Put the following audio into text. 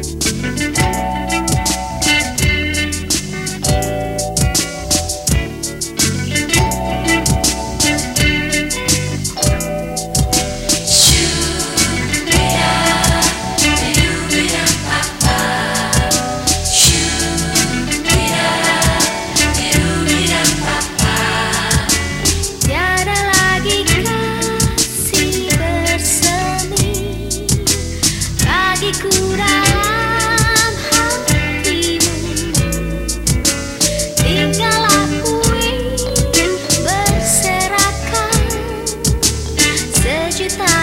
Tiada te dar.